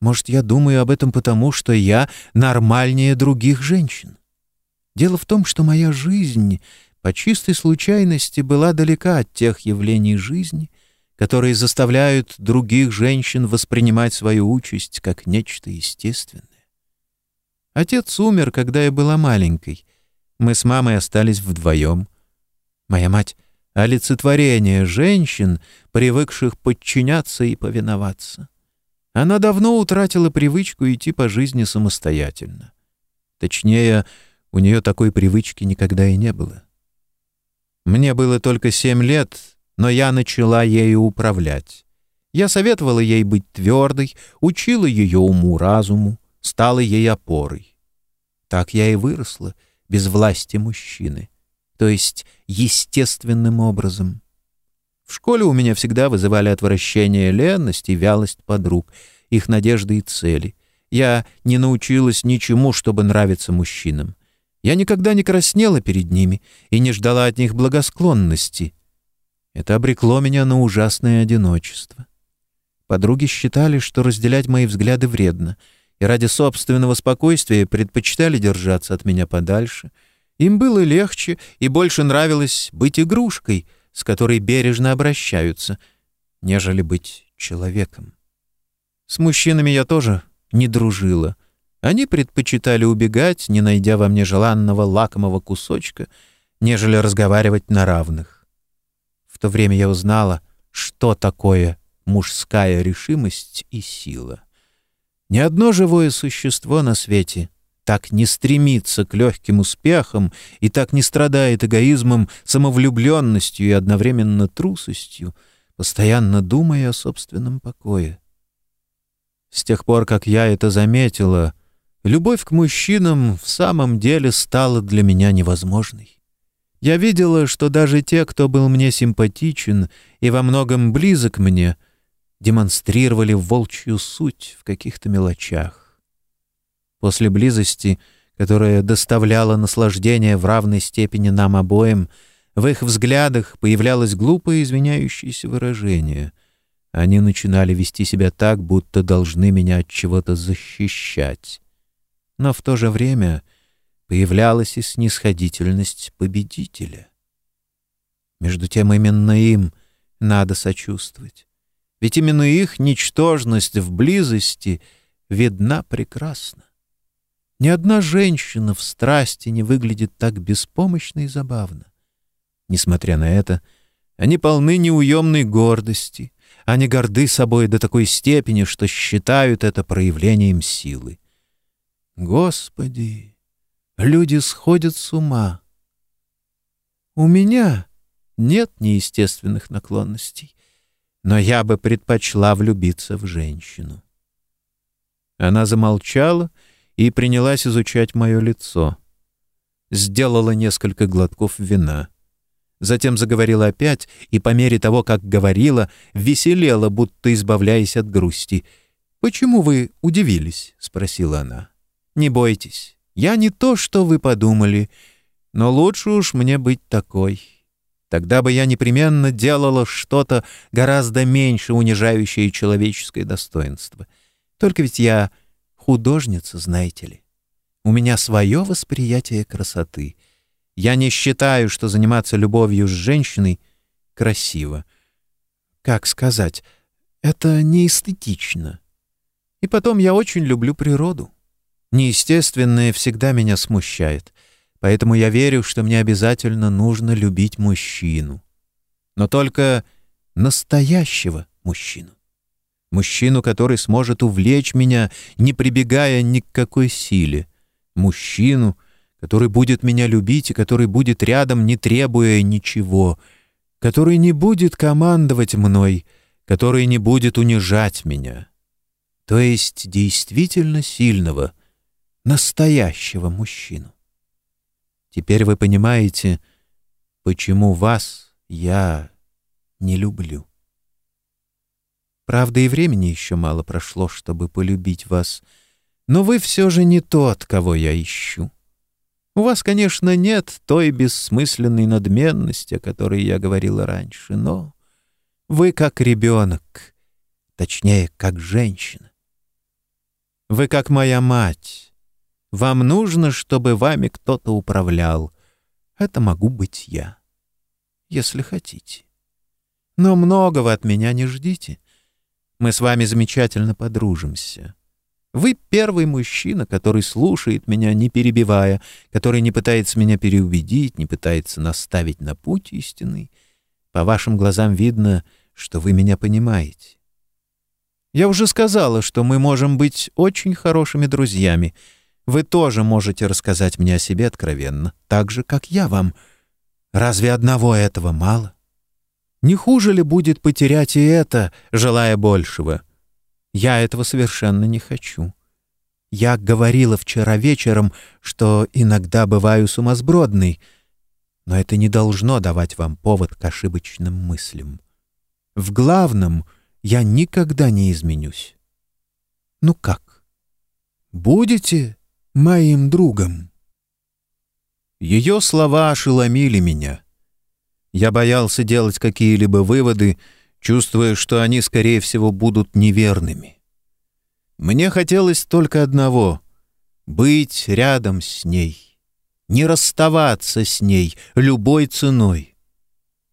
Может, я думаю об этом потому, что я нормальнее других женщин? Дело в том, что моя жизнь по чистой случайности была далека от тех явлений жизни, которые заставляют других женщин воспринимать свою участь как нечто естественное. Отец умер, когда я была маленькой. Мы с мамой остались вдвоем. Моя мать — олицетворение женщин, привыкших подчиняться и повиноваться. Она давно утратила привычку идти по жизни самостоятельно. Точнее, у нее такой привычки никогда и не было. Мне было только семь лет, но я начала ею управлять. Я советовала ей быть твердой, учила ее уму-разуму, стала ей опорой. Так я и выросла, без власти мужчины, то есть естественным образом. В школе у меня всегда вызывали отвращение ленность и вялость подруг, их надежды и цели. Я не научилась ничему, чтобы нравиться мужчинам. Я никогда не краснела перед ними и не ждала от них благосклонности. Это обрекло меня на ужасное одиночество. Подруги считали, что разделять мои взгляды вредно, и ради собственного спокойствия предпочитали держаться от меня подальше. Им было легче и больше нравилось быть игрушкой, с которой бережно обращаются, нежели быть человеком. С мужчинами я тоже не дружила. Они предпочитали убегать, не найдя во мне желанного лакомого кусочка, нежели разговаривать на равных. В то время я узнала, что такое мужская решимость и сила. Ни одно живое существо на свете так не стремится к легким успехам и так не страдает эгоизмом, самовлюбленностью и одновременно трусостью, постоянно думая о собственном покое. С тех пор, как я это заметила, любовь к мужчинам в самом деле стала для меня невозможной. Я видела, что даже те, кто был мне симпатичен и во многом близок мне, демонстрировали волчью суть в каких-то мелочах. После близости, которая доставляла наслаждение в равной степени нам обоим, в их взглядах появлялось глупое извиняющееся выражение — они начинали вести себя так, будто должны меня от чего-то защищать. Но в то же время появлялась и снисходительность победителя. Между тем именно им надо сочувствовать. Ведь именно их ничтожность в близости видна прекрасно. Ни одна женщина в страсти не выглядит так беспомощно и забавно. Несмотря на это, они полны неуемной гордости — они горды собой до такой степени, что считают это проявлением силы. Господи, люди сходят с ума. У меня нет неестественных наклонностей, но я бы предпочла влюбиться в женщину. Она замолчала и принялась изучать мое лицо. Сделала несколько глотков вина — Затем заговорила опять, и по мере того, как говорила, веселела, будто избавляясь от грусти. «Почему вы удивились?» — спросила она. «Не бойтесь, я не то, что вы подумали, но лучше уж мне быть такой. Тогда бы я непременно делала что-то гораздо меньше унижающее человеческое достоинство. Только ведь я художница, знаете ли. У меня свое восприятие красоты — я не считаю, что заниматься любовью с женщиной красиво. Как сказать, это не эстетично. И потом я очень люблю природу. Неестественное всегда меня смущает, поэтому я верю, что мне обязательно нужно любить мужчину. Но только настоящего мужчину. Мужчину, который сможет увлечь меня, не прибегая ни к какой силе. Мужчину — который будет меня любить и который будет рядом, не требуя ничего, который не будет командовать мной, который не будет унижать меня. То есть действительно сильного, настоящего мужчину. Теперь вы понимаете, почему вас я не люблю. Правда, и времени еще мало прошло, чтобы полюбить вас, но вы все же не тот, кого я ищу. У вас, конечно, нет той бессмысленной надменности, о которой я говорила раньше, но вы как ребенок, точнее, как женщина. Вы как моя мать. Вам нужно, чтобы вами кто-то управлял. Это могу быть я, если хотите. Но многого от меня не ждите. Мы с вами замечательно подружимся. Вы первый мужчина, который слушает меня, не перебивая, который не пытается меня переубедить, не пытается наставить на путь истинный. По вашим глазам видно, что вы меня понимаете. Я уже сказала, что мы можем быть очень хорошими друзьями. Вы тоже можете рассказать мне о себе откровенно, так же, как я вам. Разве одного этого мало? Не хуже ли будет потерять и это, желая большего?» Я этого совершенно не хочу. Я говорила вчера вечером, что иногда бываю сумасбродной, но это не должно давать вам повод к ошибочным мыслям. В главном я никогда не изменюсь. Ну как? Будете моим другом?» Ее слова ошеломили меня. Я боялся делать какие-либо выводы, чувствуя, что они, скорее всего, будут неверными. Мне хотелось только одного — быть рядом с ней, не расставаться с ней любой ценой.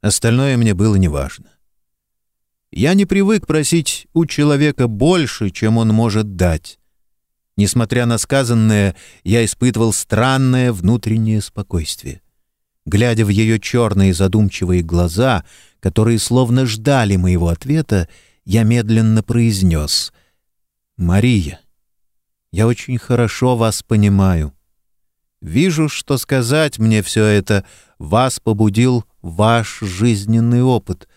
Остальное мне было неважно. Я не привык просить у человека больше, чем он может дать. Несмотря на сказанное, я испытывал странное внутреннее спокойствие. Глядя в ее черные задумчивые глаза, которые словно ждали моего ответа, я медленно произнес «Мария, я очень хорошо вас понимаю. Вижу, что сказать мне все это вас побудил ваш жизненный опыт,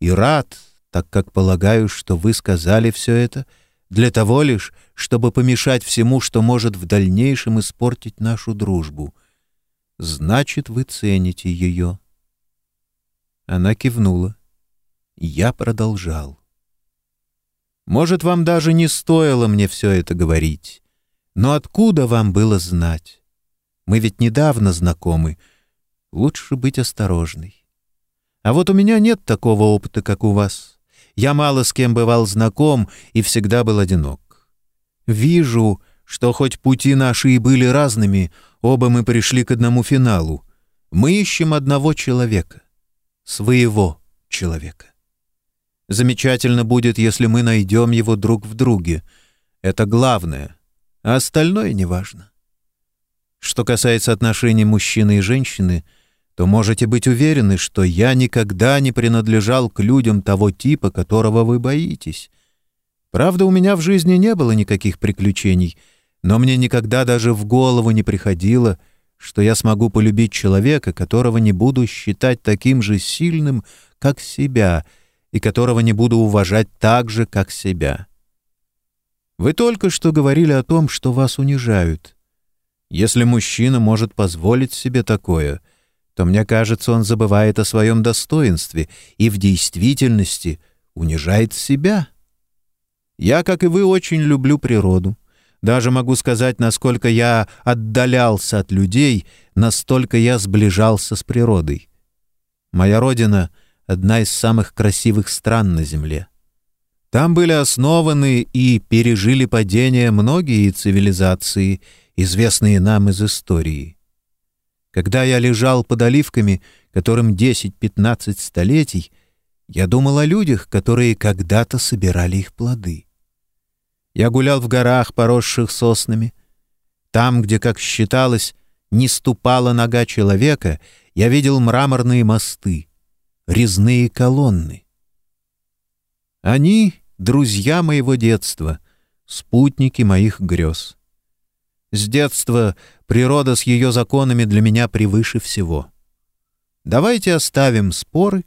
и рад, так как полагаю, что вы сказали все это для того лишь, чтобы помешать всему, что может в дальнейшем испортить нашу дружбу» Значит, вы цените ее. Она кивнула. Я продолжал. Может, вам даже не стоило мне все это говорить. Но откуда вам было знать? Мы ведь недавно знакомы. Лучше быть осторожной. А вот у меня нет такого опыта, как у вас. Я мало с кем бывал знаком и всегда был одинок. Вижу, что хоть пути наши и были разными, Оба мы пришли к одному финалу. Мы ищем одного человека. Своего человека. Замечательно будет, если мы найдем его друг в друге. Это главное. А остальное неважно. Что касается отношений мужчины и женщины, то можете быть уверены, что я никогда не принадлежал к людям того типа, которого вы боитесь. Правда, у меня в жизни не было никаких приключений — но мне никогда даже в голову не приходило, что я смогу полюбить человека, которого не буду считать таким же сильным, как себя, и которого не буду уважать так же, как себя. Вы только что говорили о том, что вас унижают. Если мужчина может позволить себе такое, то, мне кажется, он забывает о своем достоинстве и в действительности унижает себя. Я, как и вы, очень люблю природу. Даже могу сказать, насколько я отдалялся от людей, настолько я сближался с природой. Моя родина — одна из самых красивых стран на Земле. Там были основаны и пережили падение многие цивилизации, известные нам из истории. Когда я лежал под оливками, которым 10-15 столетий, я думал о людях, которые когда-то собирали их плоды. Я гулял в горах, поросших соснами. Там, где, как считалось, не ступала нога человека, я видел мраморные мосты, резные колонны. Они — друзья моего детства, спутники моих грез. С детства природа с ее законами для меня превыше всего. Давайте оставим споры,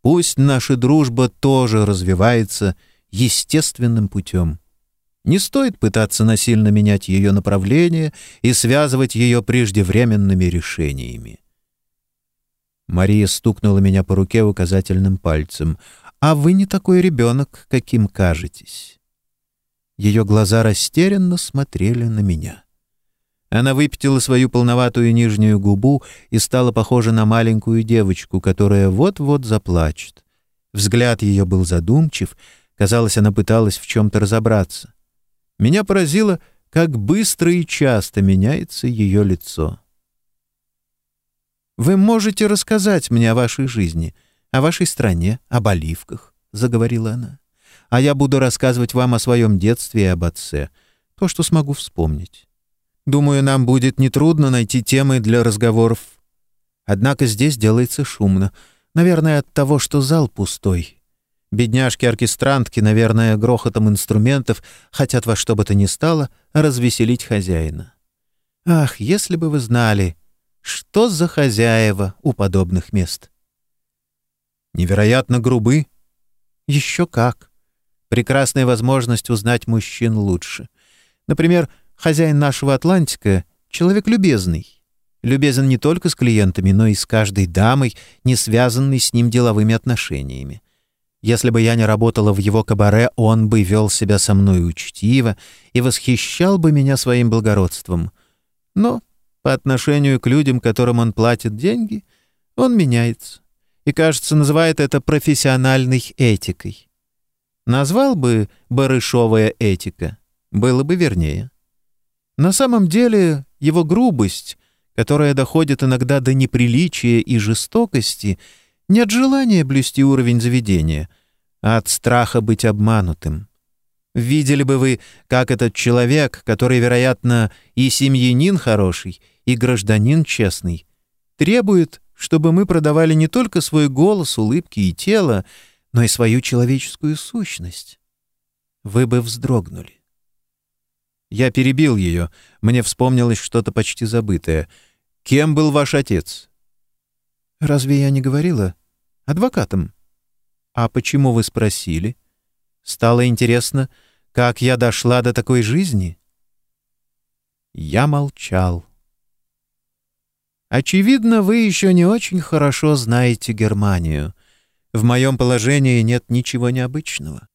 пусть наша дружба тоже развивается естественным путем. Не стоит пытаться насильно менять ее направление и связывать ее преждевременными решениями. Мария стукнула меня по руке указательным пальцем. «А вы не такой ребенок, каким кажетесь». Ее глаза растерянно смотрели на меня. Она выпятила свою полноватую нижнюю губу и стала похожа на маленькую девочку, которая вот-вот заплачет. Взгляд ее был задумчив, казалось, она пыталась в чем-то разобраться. Меня поразило, как быстро и часто меняется ее лицо. «Вы можете рассказать мне о вашей жизни, о вашей стране, об оливках», — заговорила она. «А я буду рассказывать вам о своем детстве и об отце, то, что смогу вспомнить. Думаю, нам будет нетрудно найти темы для разговоров. Однако здесь делается шумно, наверное, от того, что зал пустой, Бедняжки-оркестрантки, наверное, грохотом инструментов хотят во что бы то ни стало развеселить хозяина. Ах, если бы вы знали, что за хозяева у подобных мест. Невероятно грубы. Еще как. Прекрасная возможность узнать мужчин лучше. Например, хозяин нашего Атлантика — человек любезный. Любезен не только с клиентами, но и с каждой дамой, не связанной с ним деловыми отношениями. Если бы я не работала в его кабаре, он бы вел себя со мной учтиво и восхищал бы меня своим благородством. Но по отношению к людям, которым он платит деньги, он меняется и, кажется, называет это профессиональной этикой. Назвал бы барышовая этика, было бы вернее. На самом деле его грубость, которая доходит иногда до неприличия и жестокости, не от желания блюсти уровень заведения, а от страха быть обманутым. Видели бы вы, как этот человек, который, вероятно, и семьянин хороший, и гражданин честный, требует, чтобы мы продавали не только свой голос, улыбки и тело, но и свою человеческую сущность. Вы бы вздрогнули. Я перебил ее. Мне вспомнилось что-то почти забытое. «Кем был ваш отец?» «Разве я не говорила? Адвокатом». «А почему вы спросили?» «Стало интересно, как я дошла до такой жизни?» Я молчал. «Очевидно, вы еще не очень хорошо знаете Германию. В моем положении нет ничего необычного.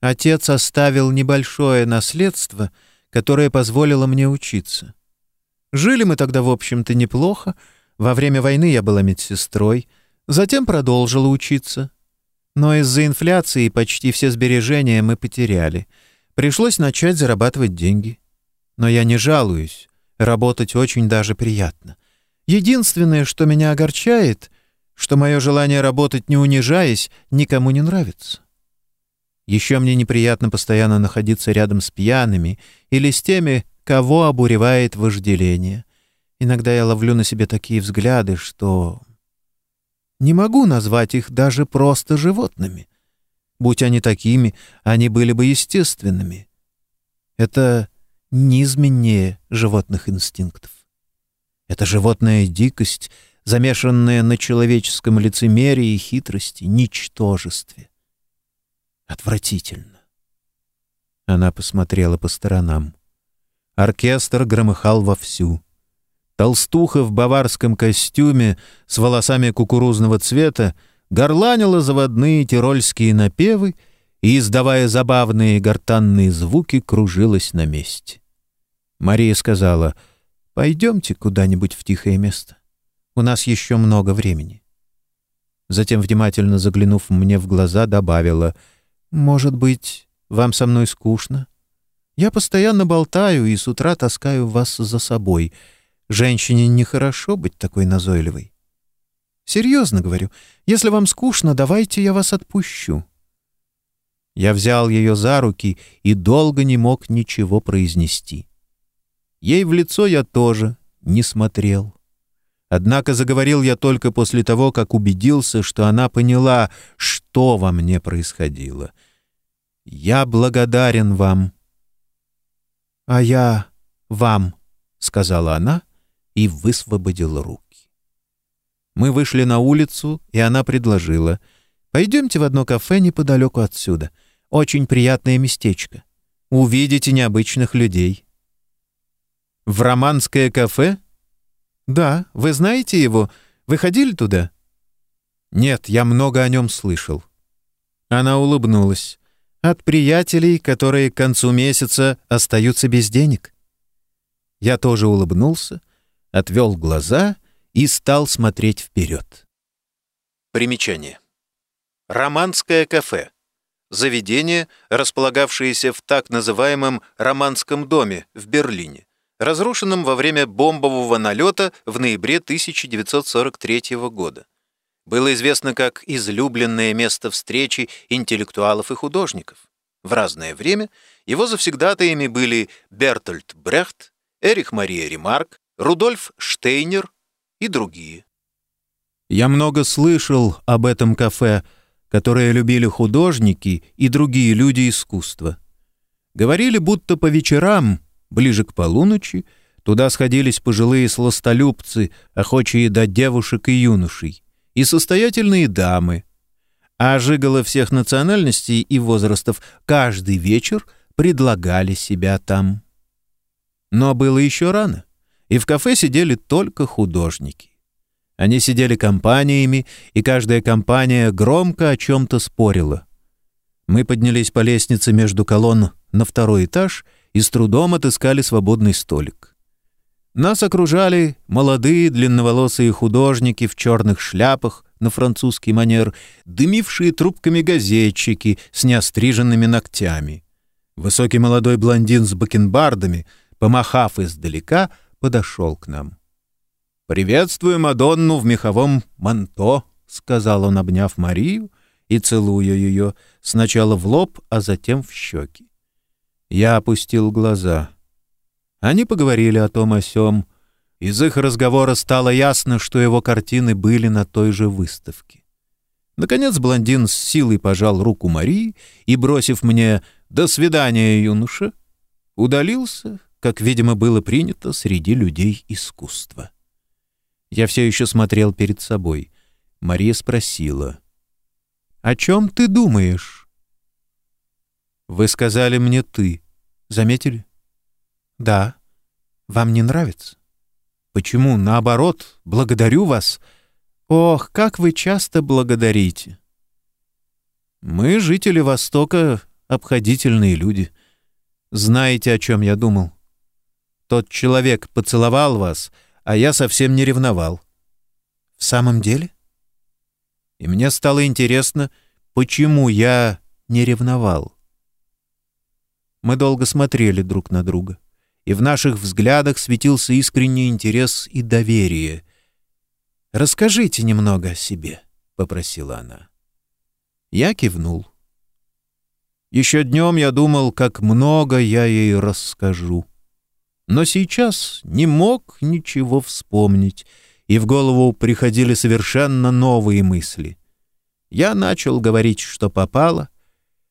Отец оставил небольшое наследство, которое позволило мне учиться. Жили мы тогда, в общем-то, неплохо. Во время войны я была медсестрой, затем продолжила учиться. Но из-за инфляции почти все сбережения мы потеряли. Пришлось начать зарабатывать деньги. Но я не жалуюсь. Работать очень даже приятно. Единственное, что меня огорчает, что мое желание работать не унижаясь никому не нравится. Еще мне неприятно постоянно находиться рядом с пьяными или с теми, кого обуревает вожделение. Иногда я ловлю на себе такие взгляды, что... Не могу назвать их даже просто животными. Будь они такими, они были бы естественными. Это низменнее животных инстинктов. Это животная дикость, замешанная на человеческом лицемерии и хитрости, ничтожестве. Отвратительно. Она посмотрела по сторонам. Оркестр громыхал вовсю. Толстуха в баварском костюме с волосами кукурузного цвета горланила заводные тирольские напевы и, издавая забавные гортанные звуки, кружилась на месте. Мария сказала, «Пойдемте куда-нибудь в тихое место. У нас еще много времени». Затем, внимательно заглянув мне в глаза, добавила — «Может быть, вам со мной скучно? Я постоянно болтаю и с утра таскаю вас за собой. Женщине нехорошо быть такой назойливой. Серьезно говорю, если вам скучно, давайте я вас отпущу». Я взял ее за руки и долго не мог ничего произнести. Ей в лицо я тоже не смотрел. Однако заговорил я только после того, как убедился, что она поняла, что во мне происходило. «Я благодарен вам». «А я вам», — сказала она и высвободила руки. Мы вышли на улицу, и она предложила. «Пойдемте в одно кафе неподалеку отсюда. Очень приятное местечко. Увидите необычных людей». «В романское кафе?» «Да, вы знаете его? Вы ходили туда?» «Нет, я много о нем слышал». Она улыбнулась. «От приятелей, которые к концу месяца остаются без денег». Я тоже улыбнулся, отвел глаза и стал смотреть вперед. Примечание. Романское кафе. Заведение, располагавшееся в так называемом «Романском доме» в Берлине разрушенном во время бомбового налета в ноябре 1943 года. Было известно как излюбленное место встречи интеллектуалов и художников. В разное время его завсегдатаями были Бертольд Брехт, Эрих Мария Ремарк, Рудольф Штейнер и другие. Я много слышал об этом кафе, которое любили художники и другие люди искусства. Говорили, будто по вечерам Ближе к полуночи туда сходились пожилые сластолюбцы, охочие до девушек и юношей, и состоятельные дамы. А жигало всех национальностей и возрастов каждый вечер предлагали себя там. Но было еще рано, и в кафе сидели только художники. Они сидели компаниями, и каждая компания громко о чем-то спорила. Мы поднялись по лестнице между колонн на второй этаж и с трудом отыскали свободный столик. Нас окружали молодые длинноволосые художники в черных шляпах на французский манер, дымившие трубками газетчики с неостриженными ногтями. Высокий молодой блондин с бакенбардами, помахав издалека, подошел к нам. «Приветствую Мадонну в меховом манто», — сказал он, обняв Марию и целуя ее, сначала в лоб, а затем в щеки. Я опустил глаза. Они поговорили о том о сём. Из их разговора стало ясно, что его картины были на той же выставке. Наконец блондин с силой пожал руку Марии и, бросив мне «до свидания, юноша», удалился, как, видимо, было принято среди людей искусства. Я все еще смотрел перед собой. Мария спросила. «О чем ты думаешь?» «Вы сказали мне «ты». Заметили?» «Да. Вам не нравится?» «Почему? Наоборот. Благодарю вас. Ох, как вы часто благодарите!» «Мы, жители Востока, обходительные люди. Знаете, о чем я думал? Тот человек поцеловал вас — а я совсем не ревновал. В самом деле? И мне стало интересно, почему я не ревновал. Мы долго смотрели друг на друга, и в наших взглядах светился искренний интерес и доверие. «Расскажите немного о себе», — попросила она. Я кивнул. Еще днем я думал, как много я ей расскажу но сейчас не мог ничего вспомнить, и в голову приходили совершенно новые мысли. Я начал говорить, что попало.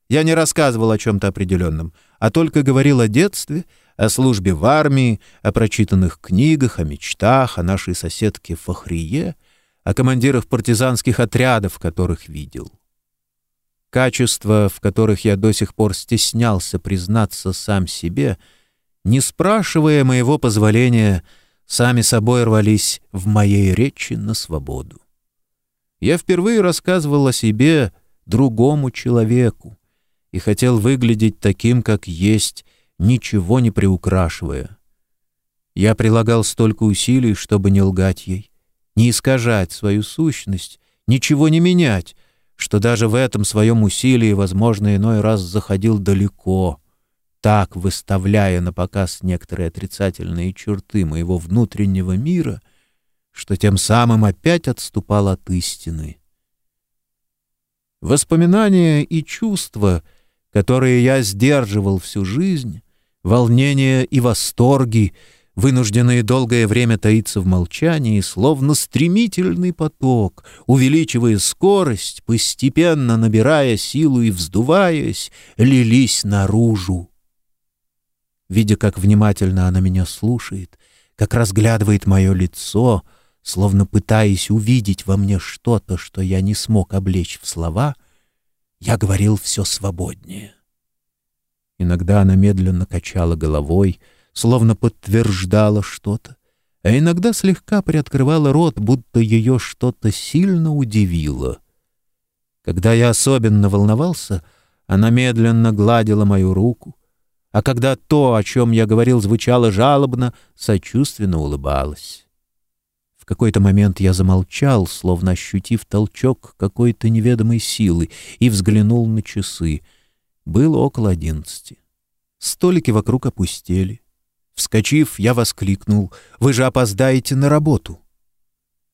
Я не рассказывал о чем-то определенном, а только говорил о детстве, о службе в армии, о прочитанных книгах, о мечтах, о нашей соседке Фахрие, о командирах партизанских отрядов, которых видел. Качества, в которых я до сих пор стеснялся признаться сам себе — не спрашивая моего позволения, сами собой рвались в моей речи на свободу. Я впервые рассказывал о себе другому человеку и хотел выглядеть таким, как есть, ничего не приукрашивая. Я прилагал столько усилий, чтобы не лгать ей, не искажать свою сущность, ничего не менять, что даже в этом своем усилии, возможно, иной раз заходил далеко — так выставляя на показ некоторые отрицательные черты моего внутреннего мира, что тем самым опять отступал от истины. Воспоминания и чувства, которые я сдерживал всю жизнь, волнения и восторги, вынужденные долгое время таиться в молчании, словно стремительный поток, увеличивая скорость, постепенно набирая силу и вздуваясь, лились наружу. Видя, как внимательно она меня слушает, как разглядывает мое лицо, словно пытаясь увидеть во мне что-то, что я не смог облечь в слова, я говорил все свободнее. Иногда она медленно качала головой, словно подтверждала что-то, а иногда слегка приоткрывала рот, будто ее что-то сильно удивило. Когда я особенно волновался, она медленно гладила мою руку, а когда то, о чем я говорил, звучало жалобно, сочувственно улыбалась. Какой-то момент я замолчал, словно ощутив толчок какой-то неведомой силы, и взглянул на часы. Было около одиннадцати. Столики вокруг опустели. Вскочив, я воскликнул «Вы же опоздаете на работу!»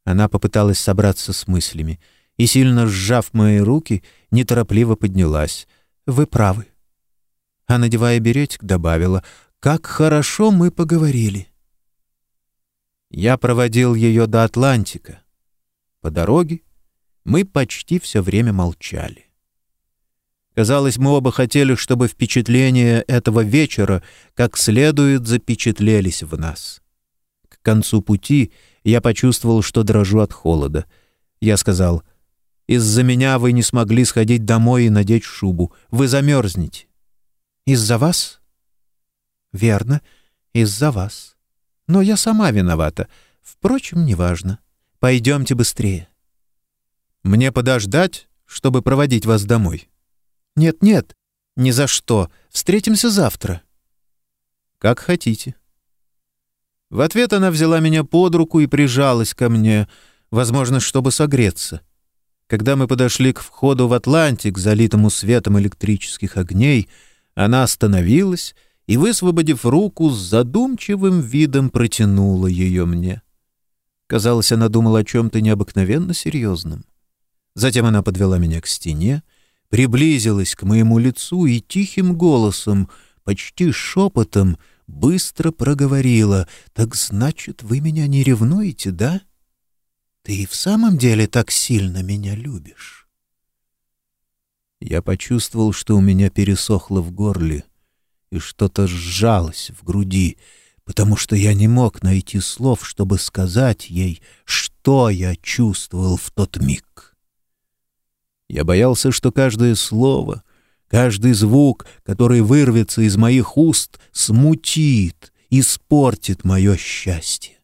Она попыталась собраться с мыслями и, сильно сжав мои руки, неторопливо поднялась. «Вы правы а, надевая беретик, добавила «Как хорошо мы поговорили». Я проводил ее до Атлантика. По дороге мы почти все время молчали. Казалось, мы оба хотели, чтобы впечатления этого вечера как следует запечатлелись в нас. К концу пути я почувствовал, что дрожу от холода. Я сказал, «Из-за меня вы не смогли сходить домой и надеть шубу. Вы замерзнете». Из-за вас? Верно, из-за вас. Но я сама виновата. Впрочем, неважно. Пойдемте быстрее». «Мне подождать, чтобы проводить вас домой?» «Нет-нет, ни за что. Встретимся завтра». «Как хотите». В ответ она взяла меня под руку и прижалась ко мне, возможно, чтобы согреться. Когда мы подошли к входу в Атлантик, залитому светом электрических огней, она остановилась и, высвободив руку, с задумчивым видом протянула ее мне. Казалось, она думала о чем-то необыкновенно серьезном. Затем она подвела меня к стене, приблизилась к моему лицу и тихим голосом, почти шепотом, быстро проговорила, «Так значит, вы меня не ревнуете, да?» Ты и в самом деле так сильно меня любишь?» Я почувствовал, что у меня пересохло в горле, и что-то сжалось в груди, потому что я не мог найти слов, чтобы сказать ей, что я чувствовал в тот миг. Я боялся, что каждое слово, каждый звук, который вырвется из моих уст, смутит, испортит мое счастье.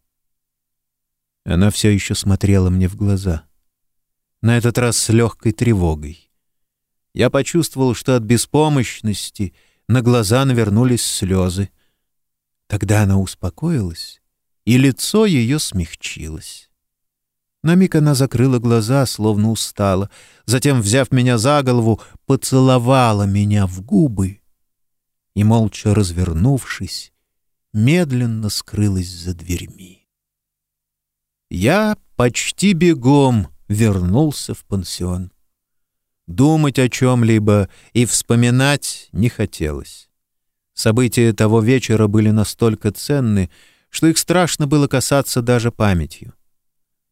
Она все еще смотрела мне в глаза. На этот раз с легкой тревогой. Я почувствовал, что от беспомощности на глаза навернулись слезы. Тогда она успокоилась, и лицо ее смягчилось. На миг она закрыла глаза, словно устала, затем, взяв меня за голову, поцеловала меня в губы и, молча развернувшись, медленно скрылась за дверьми. Я почти бегом вернулся в пансион. Думать о чем-либо и вспоминать не хотелось. События того вечера были настолько ценны, что их страшно было касаться даже памятью.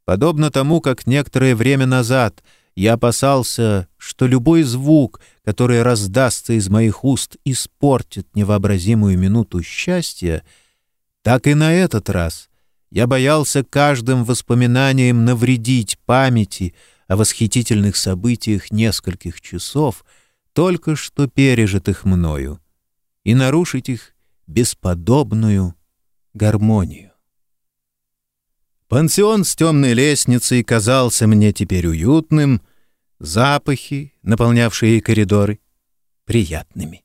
Подобно тому, как некоторое время назад я опасался, что любой звук, который раздастся из моих уст, испортит невообразимую минуту счастья, так и на этот раз я боялся каждым воспоминанием навредить памяти о восхитительных событиях нескольких часов, только что пережитых мною, и нарушить их бесподобную гармонию. Пансион с темной лестницей казался мне теперь уютным, запахи, наполнявшие коридоры, приятными.